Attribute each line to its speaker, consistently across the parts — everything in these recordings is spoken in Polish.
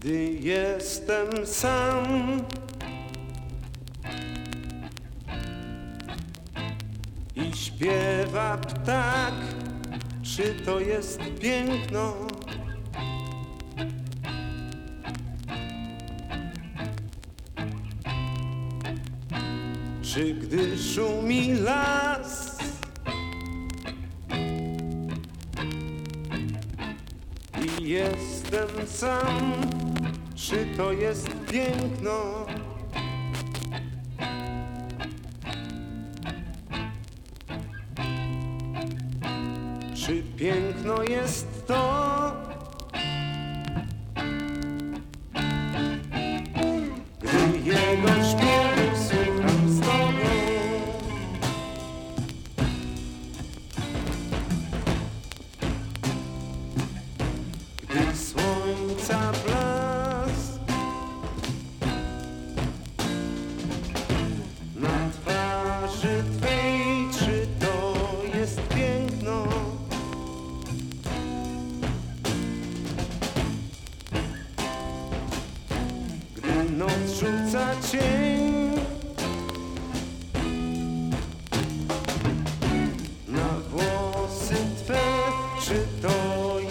Speaker 1: Gdy jestem sam i śpiewa ptak, czy to jest piękno? Czy gdy szumi las i jestem sam, czy to jest piękno? Czy piękno jest to,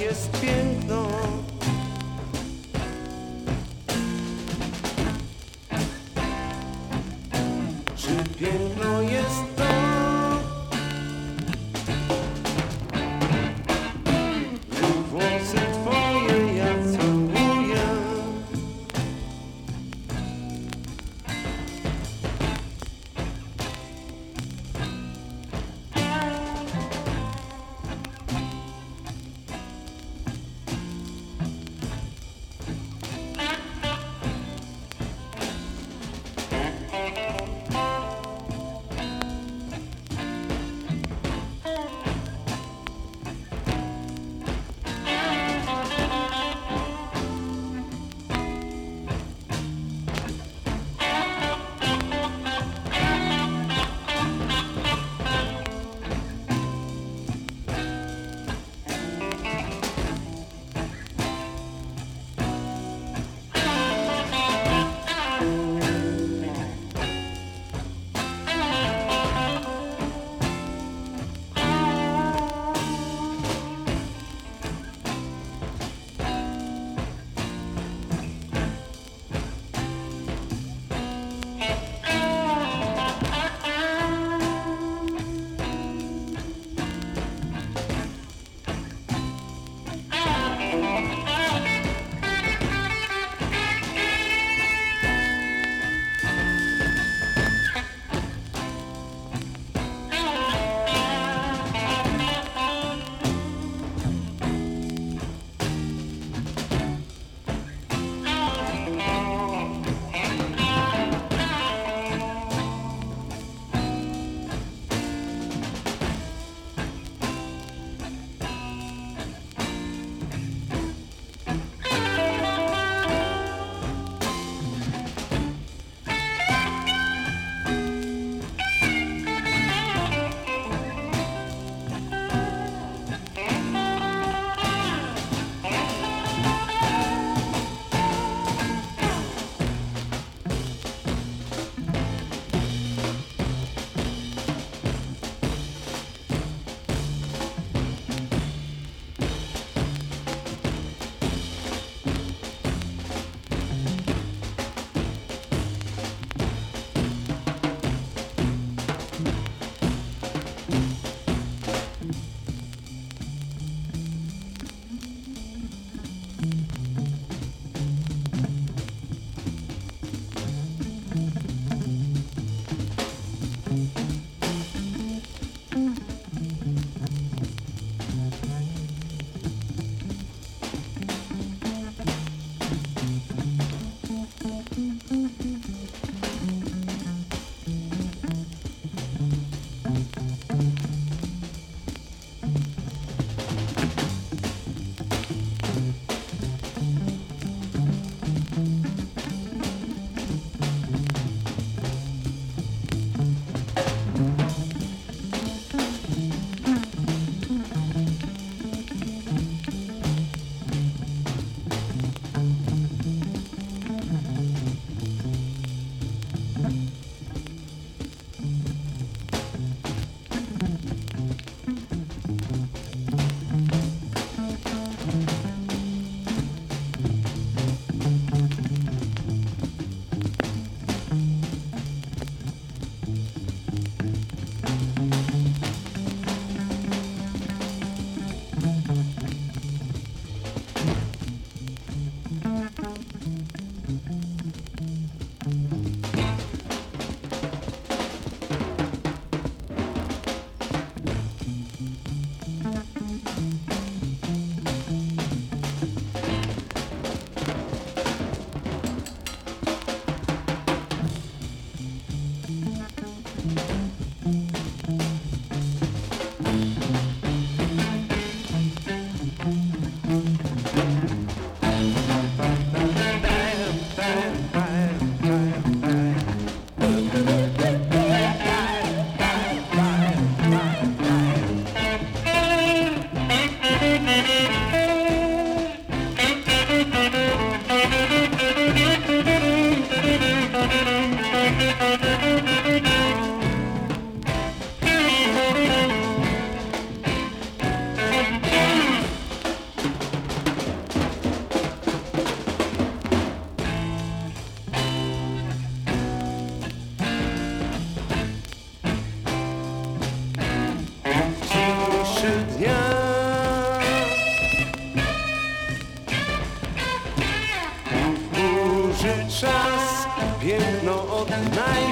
Speaker 1: jest piękno?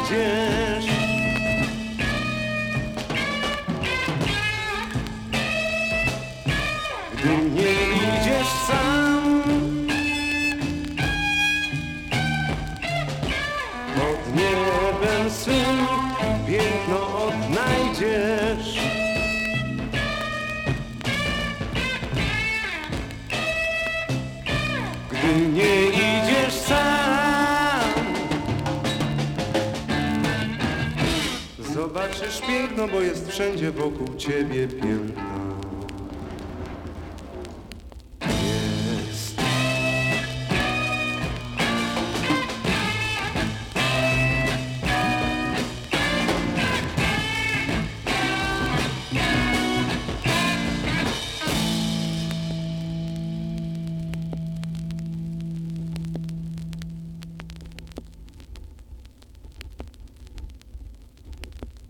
Speaker 1: Odnajdziesz. Gdy nie idziesz sam Pod niebem swym piękno odnajdziesz piękno, bo jest wszędzie wokół ciebie piękno